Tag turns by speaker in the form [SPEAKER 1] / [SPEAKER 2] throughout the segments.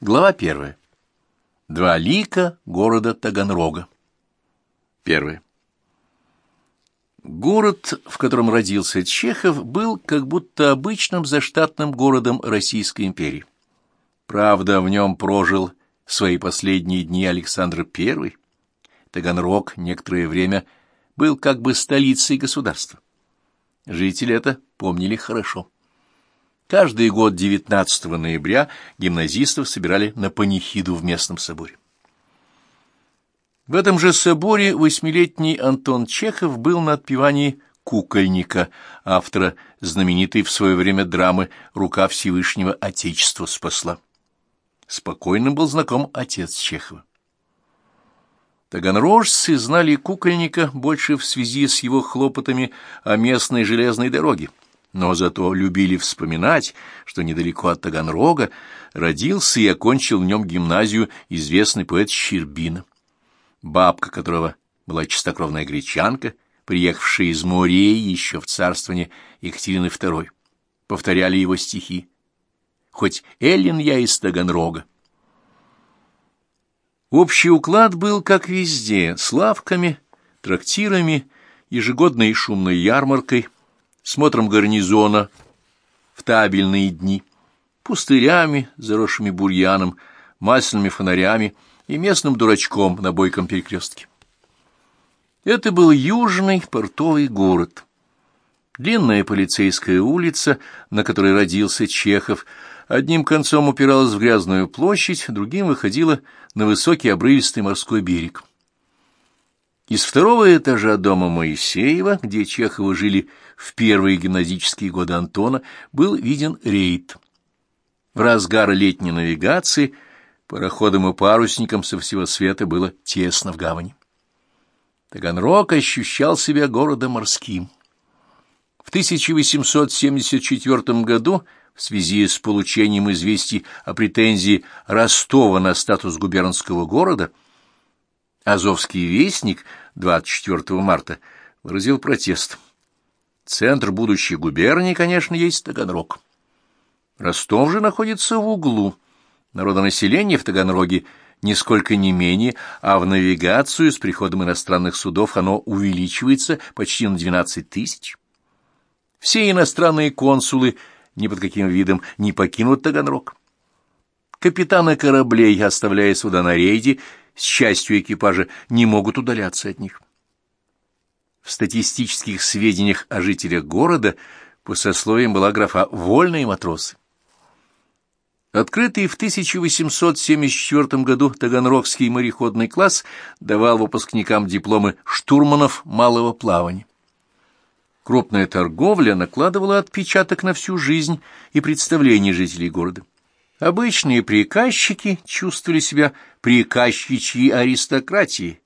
[SPEAKER 1] Глава первая. Два лика города Таганрога. Первое. Город, в котором родился Чехов, был как будто обычным заштатным городом Российской империи. Правда, в нем прожил свои последние дни Александр I. Таганрог некоторое время был как бы столицей государства. Жители это помнили хорошо. Каждый год 19 ноября гимназистов собирали на панихиду в местном соборе. В этом же соборе восьмилетний Антон Чехов был на отпевании «Кукольника», автора знаменитой в свое время драмы «Рука Всевышнего Отечества спасла». Спокойно был знаком отец Чехова. Таганрожцы знали кукольника больше в связи с его хлопотами о местной железной дороге но зато любили вспоминать, что недалеко от Таганрога родился и окончил в нем гимназию известный поэт Щербина, бабка которого была чистокровная гречанка, приехавшая из Мореи еще в царствование Екатерины II. Повторяли его стихи. «Хоть Эллин я из Таганрога». Общий уклад был, как везде, с лавками, трактирами, ежегодной шумной ярмаркой, смотром гарнизона в табельные дни, пустырями, заросшими бурьяном, масляными фонарями и местным дурачком на бойком перекрестке. Это был южный портовый город. Длинная полицейская улица, на которой родился Чехов, одним концом упиралась в грязную площадь, другим выходила на высокий обрывистый морской берег. Из второго этажа дома Моисеева, где Чеховы жили в первые гимназические годы Антона, был виден рейд. В разгар летней навигации пароходам и парусникам со всего света было тесно в гавани. Таганрог ощущал себя городом морским. В 1874 году в связи с получением известий о претензии Ростова на статус губернского города – Азовский вестник 24 марта выразил протест. Центр будущей губернии, конечно, есть Таганрог. Ростов же находится в углу. Народонаселение в Таганроге нисколько не менее, а в навигацию с приходом иностранных судов оно увеличивается почти на 12 тысяч. Все иностранные консулы ни под каким видом не покинут Таганрог. Капитаны кораблей, оставляя суда на рейде, с частью экипажа не могут удаляться от них. В статистических сведениях о жителях города по сословиям была графа «вольные матросы». Открытый в 1874 году Таганрогский мореходный класс давал выпускникам дипломы штурманов малого плавания. Крупная торговля накладывала отпечаток на всю жизнь и представление жителей города. Обычные приказчики чувствовали себя приказчичьей аристократией,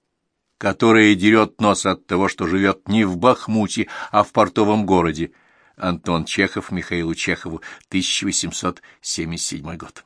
[SPEAKER 1] которая дерет нос от того, что живет не в Бахмуте, а в портовом городе. Антон Чехов Михаилу Чехову, 1877 год.